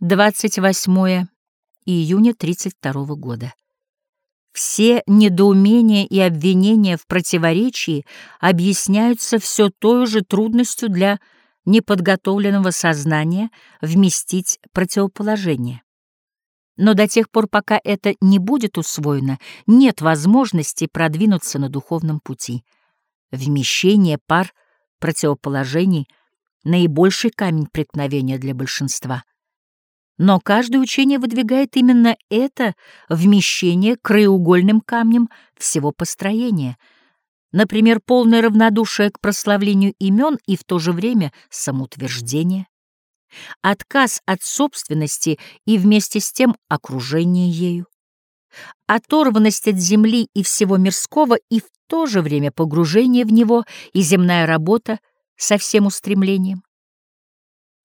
28 июня 32 года. Все недоумения и обвинения в противоречии объясняются все той же трудностью для неподготовленного сознания вместить противоположение. Но до тех пор, пока это не будет усвоено, нет возможности продвинуться на духовном пути. Вмещение пар противоположений — наибольший камень преткновения для большинства. Но каждое учение выдвигает именно это вмещение краеугольным камнем всего построения. Например, полное равнодушие к прославлению имен и в то же время самоутверждение. Отказ от собственности и вместе с тем окружение ею. Оторванность от земли и всего мирского и в то же время погружение в него и земная работа со всем устремлением.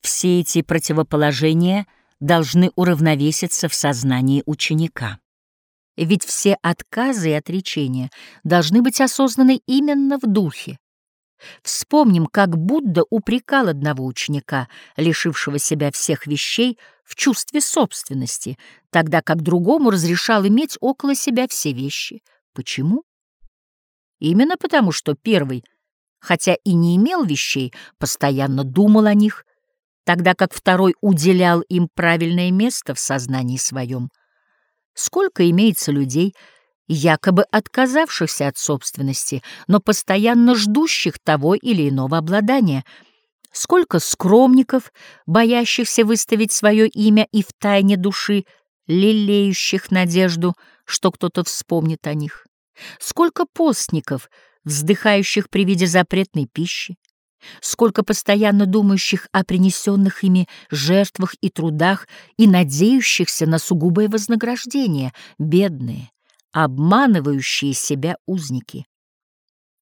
Все эти противоположения — должны уравновеситься в сознании ученика. Ведь все отказы и отречения должны быть осознаны именно в духе. Вспомним, как Будда упрекал одного ученика, лишившего себя всех вещей, в чувстве собственности, тогда как другому разрешал иметь около себя все вещи. Почему? Именно потому, что первый, хотя и не имел вещей, постоянно думал о них, тогда как второй уделял им правильное место в сознании своем. Сколько имеется людей, якобы отказавшихся от собственности, но постоянно ждущих того или иного обладания, сколько скромников, боящихся выставить свое имя и в тайне души, лелеющих надежду, что кто-то вспомнит о них, сколько постников, вздыхающих при виде запретной пищи, сколько постоянно думающих о принесенных ими жертвах и трудах и надеющихся на сугубое вознаграждение, бедные, обманывающие себя узники.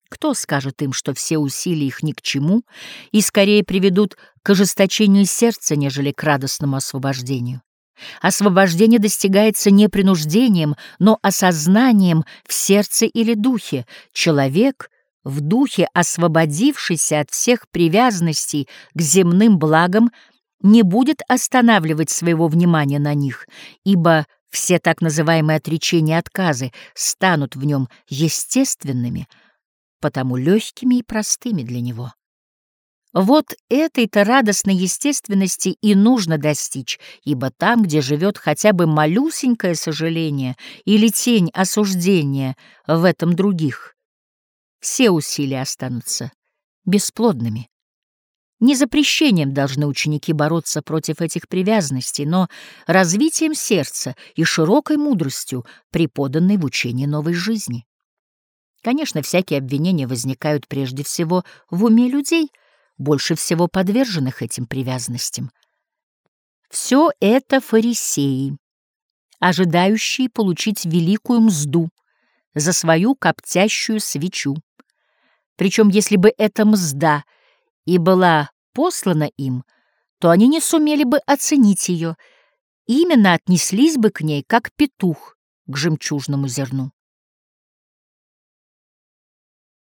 Кто скажет им, что все усилия их ни к чему и скорее приведут к ожесточению сердца, нежели к радостному освобождению? Освобождение достигается не принуждением, но осознанием в сердце или духе. Человек — в духе, освободившийся от всех привязанностей к земным благам, не будет останавливать своего внимания на них, ибо все так называемые отречения отказы станут в нем естественными, потому легкими и простыми для него. Вот этой-то радостной естественности и нужно достичь, ибо там, где живет хотя бы малюсенькое сожаление или тень осуждения в этом других, все усилия останутся бесплодными. Не запрещением должны ученики бороться против этих привязанностей, но развитием сердца и широкой мудростью, преподанной в учении новой жизни. Конечно, всякие обвинения возникают прежде всего в уме людей, больше всего подверженных этим привязанностям. Все это фарисеи, ожидающие получить великую мзду за свою коптящую свечу. Причем, если бы эта мзда и была послана им, то они не сумели бы оценить ее, именно отнеслись бы к ней, как петух к жемчужному зерну.